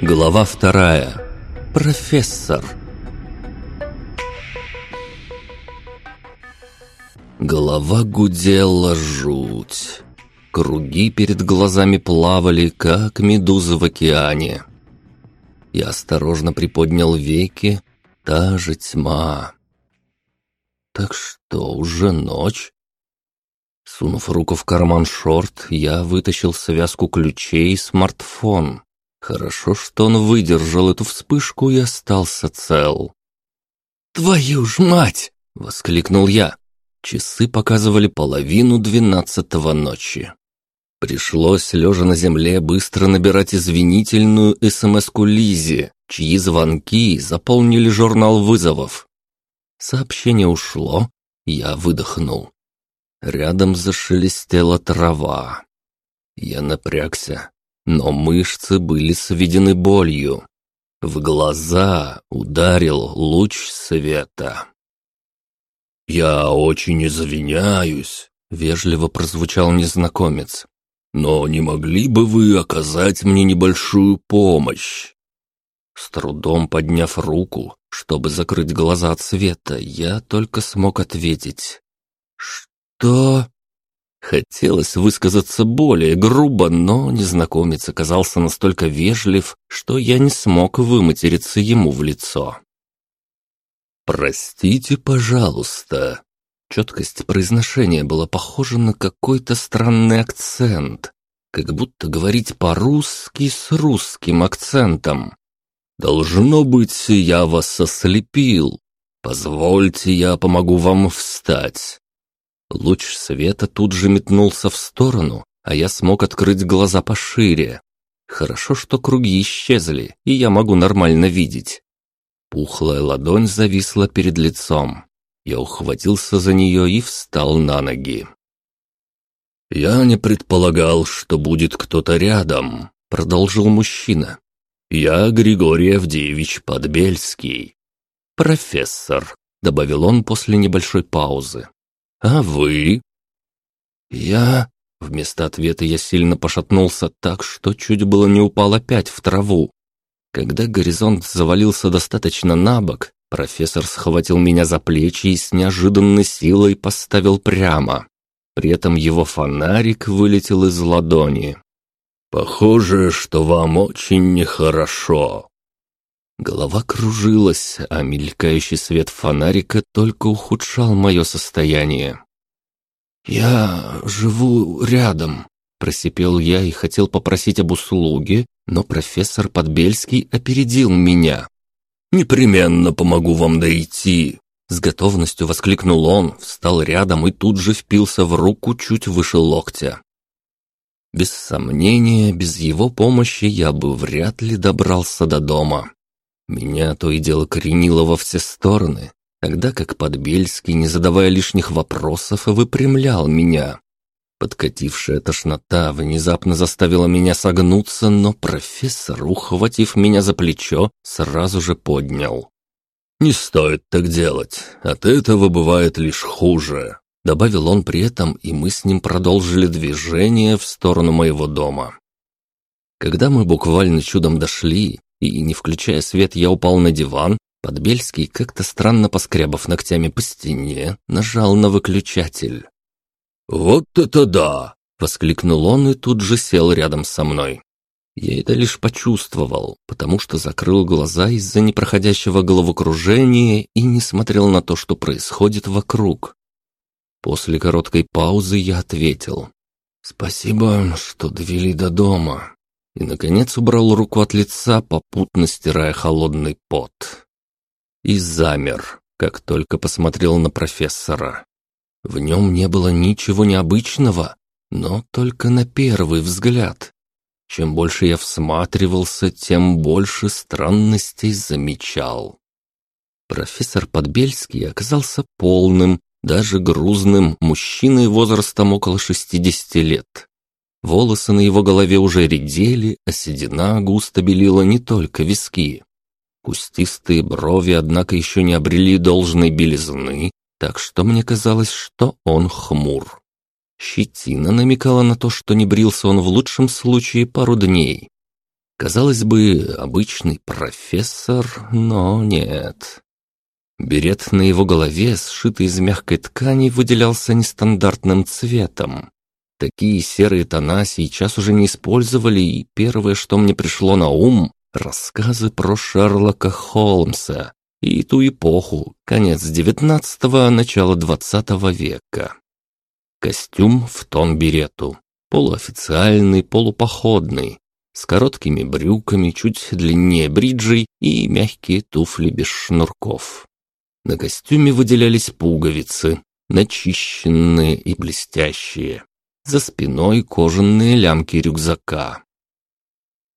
Глава вторая. Профессор. Голова гудела жуть. Круги перед глазами плавали, как медузы в океане. Я осторожно приподнял веки. Та же тьма. Так что, уже ночь? Сунув руку в карман шорт, я вытащил связку ключей и смартфон. Хорошо, что он выдержал эту вспышку и остался цел. «Твою ж мать!» — воскликнул я. Часы показывали половину двенадцатого ночи. Пришлось, лежа на земле, быстро набирать извинительную СМС-ку Лизе, чьи звонки заполнили журнал вызовов. Сообщение ушло, я выдохнул. Рядом зашелестела трава. Я напрягся, но мышцы были сведены болью. В глаза ударил луч света. «Я очень извиняюсь», — вежливо прозвучал незнакомец. «Но не могли бы вы оказать мне небольшую помощь?» С трудом подняв руку, чтобы закрыть глаза от света, я только смог ответить. «Что?» Хотелось высказаться более грубо, но незнакомец оказался настолько вежлив, что я не смог выматериться ему в лицо. «Простите, пожалуйста». Четкость произношения была похожа на какой-то странный акцент, как будто говорить по-русски с русским акцентом. «Должно быть, я вас ослепил. Позвольте, я помогу вам встать». Луч света тут же метнулся в сторону, а я смог открыть глаза пошире. Хорошо, что круги исчезли, и я могу нормально видеть. Пухлая ладонь зависла перед лицом. Я ухватился за нее и встал на ноги. «Я не предполагал, что будет кто-то рядом», — продолжил мужчина. «Я Григорий Авдеевич Подбельский». «Профессор», — добавил он после небольшой паузы. «А вы?» «Я...» Вместо ответа я сильно пошатнулся так, что чуть было не упал опять в траву. Когда горизонт завалился достаточно на бок, профессор схватил меня за плечи и с неожиданной силой поставил прямо. При этом его фонарик вылетел из ладони. «Похоже, что вам очень нехорошо». Голова кружилась, а мелькающий свет фонарика только ухудшал мое состояние. «Я живу рядом», — просипел я и хотел попросить об услуге, но профессор Подбельский опередил меня. «Непременно помогу вам дойти», с готовностью воскликнул он, встал рядом и тут же впился в руку чуть выше локтя. Без сомнения, без его помощи я бы вряд ли добрался до дома. Меня то и дело коренило во все стороны, тогда как Подбельский, не задавая лишних вопросов, выпрямлял меня. Подкатившая тошнота внезапно заставила меня согнуться, но профессор, ухватив меня за плечо, сразу же поднял. «Не стоит так делать, от этого бывает лишь хуже», добавил он при этом, и мы с ним продолжили движение в сторону моего дома. Когда мы буквально чудом дошли, и, не включая свет, я упал на диван, Подбельский, как-то странно поскребав ногтями по стене, нажал на выключатель. «Вот это да!» — воскликнул он и тут же сел рядом со мной. Я это лишь почувствовал, потому что закрыл глаза из-за непроходящего головокружения и не смотрел на то, что происходит вокруг. После короткой паузы я ответил. «Спасибо, что довели до дома». И, наконец, убрал руку от лица, попутно стирая холодный пот. И замер, как только посмотрел на профессора. В нем не было ничего необычного, но только на первый взгляд. Чем больше я всматривался, тем больше странностей замечал. Профессор Подбельский оказался полным, даже грузным мужчиной возрастом около 60 лет. Волосы на его голове уже редели, а седина густо белила не только виски. Кустистые брови, однако, еще не обрели должной белизны, так что мне казалось, что он хмур. Щетина намекала на то, что не брился он в лучшем случае пару дней. Казалось бы, обычный профессор, но нет. Берет на его голове, сшитый из мягкой ткани, выделялся нестандартным цветом. Такие серые тона сейчас уже не использовали, и первое, что мне пришло на ум — рассказы про Шерлока Холмса и ту эпоху, конец девятнадцатого, начало двадцатого века. Костюм в тон берету, полуофициальный, полупоходный, с короткими брюками, чуть длиннее бриджей и мягкие туфли без шнурков. На костюме выделялись пуговицы, начищенные и блестящие. За спиной кожаные лямки рюкзака.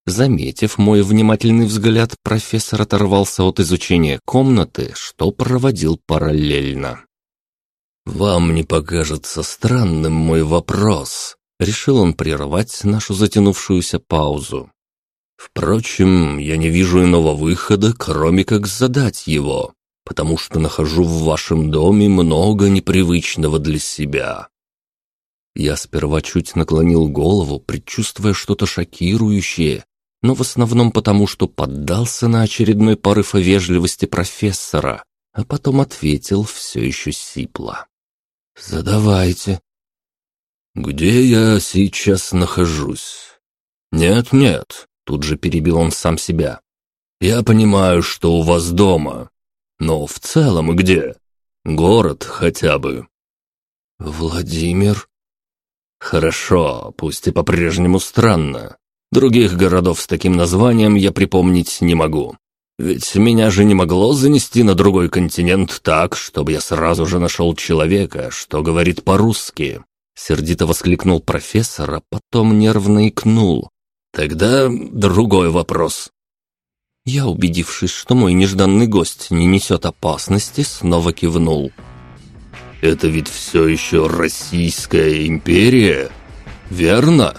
Заметив мой внимательный взгляд, профессор оторвался от изучения комнаты, что проводил параллельно. «Вам не покажется странным мой вопрос?» Решил он прервать нашу затянувшуюся паузу. «Впрочем, я не вижу иного выхода, кроме как задать его потому что нахожу в вашем доме много непривычного для себя». Я сперва чуть наклонил голову, предчувствуя что-то шокирующее, но в основном потому, что поддался на очередной порыв вежливости профессора, а потом ответил все еще сипло. «Задавайте». «Где я сейчас нахожусь?» «Нет-нет», — тут же перебил он сам себя. «Я понимаю, что у вас дома, но в целом где? Город хотя бы. Владимир. Хорошо, пусть и по-прежнему странно. Других городов с таким названием я припомнить не могу. Ведь меня же не могло занести на другой континент так, чтобы я сразу же нашел человека, что говорит по-русски. Сердито воскликнул профессор, а потом нервно икнул. Тогда другой вопрос. Я, убедившись, что мой нежданный гость не несет опасности, снова кивнул. «Это ведь все еще Российская империя, верно?»